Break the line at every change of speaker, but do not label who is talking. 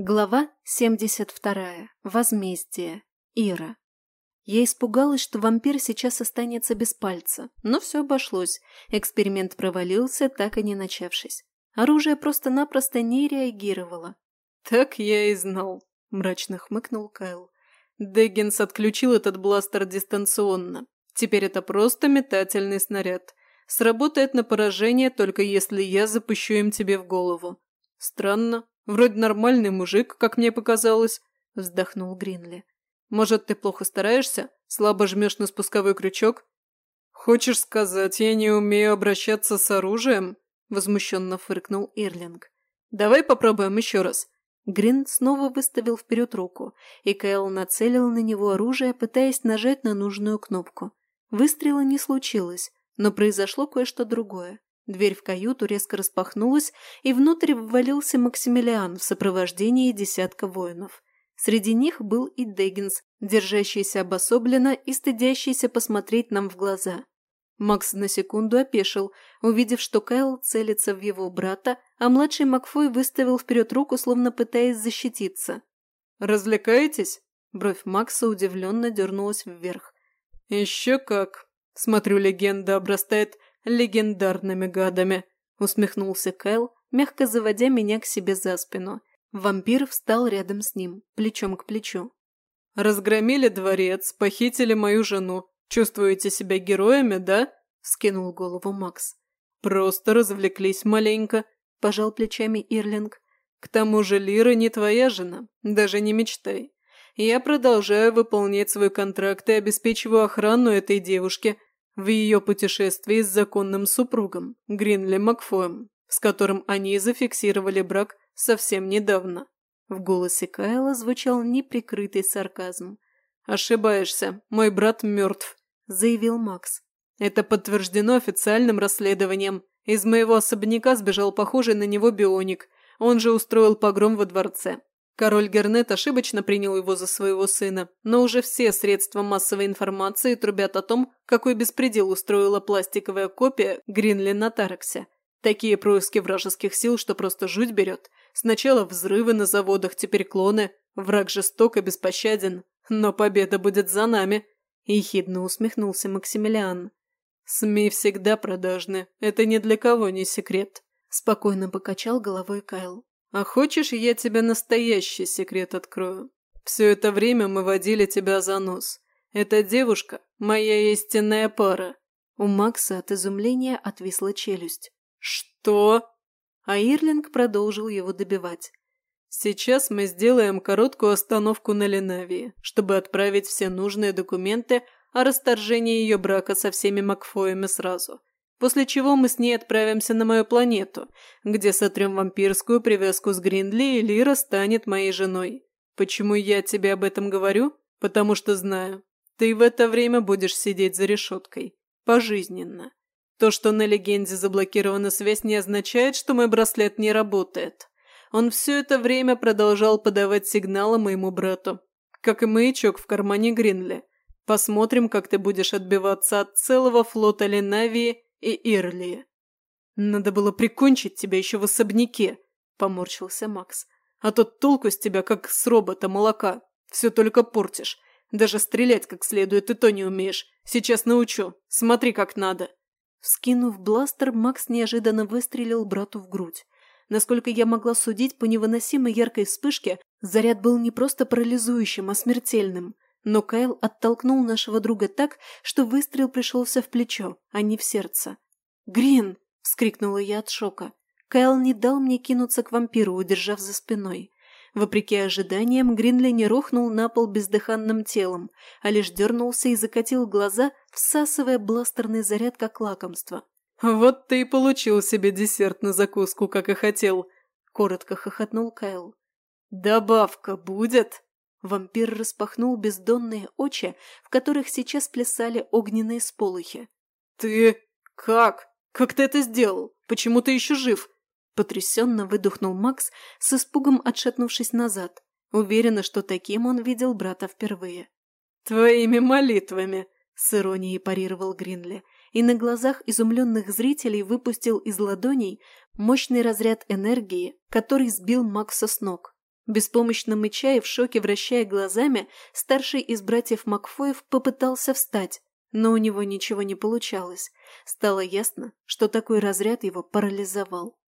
Глава 72. Возмездие. Ира. Я испугалась, что вампир сейчас останется без пальца, но все обошлось. Эксперимент провалился, так и не начавшись. Оружие просто-напросто не реагировало.
«Так я и знал», – мрачно хмыкнул Кайл. Деггинс отключил этот бластер дистанционно. Теперь это просто метательный снаряд. Сработает на поражение, только если я запущу им тебе в голову. Странно, Вроде нормальный мужик, как мне показалось», – вздохнул Гринли. «Может, ты плохо стараешься? Слабо жмешь на спусковой крючок?» «Хочешь сказать, я не умею обращаться с оружием?» – возмущенно фыркнул Ирлинг. «Давай попробуем еще раз».
Грин снова выставил вперед руку, и Кайл нацелил на него оружие, пытаясь нажать на нужную кнопку. Выстрела не случилось, но произошло кое-что другое. Дверь в каюту резко распахнулась, и внутрь ввалился Максимилиан в сопровождении десятка воинов. Среди них был и Деггинс, держащийся обособленно и стыдящийся посмотреть нам в глаза. Макс на секунду опешил, увидев, что Кайл целится в его брата, а младший Макфой выставил вперед руку, словно пытаясь защититься.
«Развлекаетесь?»
Бровь Макса удивленно дернулась вверх.
«Еще как. Смотрю, легенда обрастает легендарными гадами», – усмехнулся Кайл, мягко заводя меня к себе за спину. Вампир встал рядом с ним, плечом к плечу. «Разгромили дворец, похитили мою жену. Чувствуете себя героями, да?» – скинул голову Макс. «Просто развлеклись маленько», – пожал плечами Ирлинг. «К тому же Лира не твоя жена, даже не мечтай. Я продолжаю выполнять свой контракт и обеспечиваю охрану этой девушки, в ее путешествии с законным супругом, Гринли Макфоем, с которым они зафиксировали брак совсем недавно.
В голосе Кайла звучал неприкрытый сарказм.
«Ошибаешься, мой брат мертв», – заявил Макс. «Это подтверждено официальным расследованием. Из моего особняка сбежал похожий на него бионик. Он же устроил погром во дворце. Король Гернет ошибочно принял его за своего сына, но уже все средства массовой информации трубят о том, какой беспредел устроила пластиковая копия Гринли на Тараксе. Такие происки вражеских сил, что просто жуть берет. Сначала взрывы на заводах, теперь клоны. Враг жесток и беспощаден. Но победа будет за нами. Ехидно усмехнулся Максимилиан. СМИ всегда продажны. Это ни для кого не секрет. Спокойно покачал головой Кайл. А хочешь, я тебе настоящий секрет открою? Все это время мы водили тебя за нос. Эта девушка – моя истинная пара».
У Макса от изумления отвисла челюсть.
«Что?»
А Ирлинг продолжил его добивать.
«Сейчас мы сделаем короткую остановку на Ленавии, чтобы отправить все нужные документы о расторжении ее брака со всеми Макфоями сразу после чего мы с ней отправимся на мою планету, где сотрем вампирскую привязку с Гриндли, и Лира станет моей женой. Почему я тебе об этом говорю? Потому что знаю, ты в это время будешь сидеть за решеткой. Пожизненно. То, что на легенде заблокирована связь, не означает, что мой браслет не работает. Он все это время продолжал подавать сигналы моему брату, как и маячок в кармане Гринли. Посмотрим, как ты будешь отбиваться от целого флота Ленавии и Ирли. Надо было прикончить тебя еще в особняке, поморщился Макс. А то толку с тебя, как с робота молока. Все только портишь. Даже стрелять как следует ты то не умеешь. Сейчас научу. Смотри, как надо.
Вскинув бластер, Макс неожиданно выстрелил брату в грудь. Насколько я могла судить по невыносимой яркой вспышке, заряд был не просто парализующим, а смертельным. Но Кайл оттолкнул нашего друга так, что выстрел пришелся в плечо, а не в сердце. «Грин!» – вскрикнула я от шока. Кайл не дал мне кинуться к вампиру, удержав за спиной. Вопреки ожиданиям, Гринли не рухнул на пол бездыханным телом, а лишь дернулся и закатил глаза, всасывая бластерный заряд как лакомство.
«Вот ты и получил себе десерт на закуску, как и хотел», – коротко хохотнул Кайл. «Добавка будет?»
Вампир распахнул бездонные очи, в которых сейчас плясали огненные сполохи.
«Ты... как? Как ты это сделал? Почему ты еще жив?»
Потрясенно выдохнул Макс, с испугом отшатнувшись назад. Уверена, что таким он видел брата впервые.
«Твоими молитвами!»
– с иронией парировал Гринли, и на глазах изумленных зрителей выпустил из ладоней мощный разряд энергии, который сбил Макса с ног. Беспомощно мыча и в шоке вращая глазами, старший из братьев Макфоев попытался встать, но у него ничего не получалось. Стало ясно, что такой разряд его парализовал.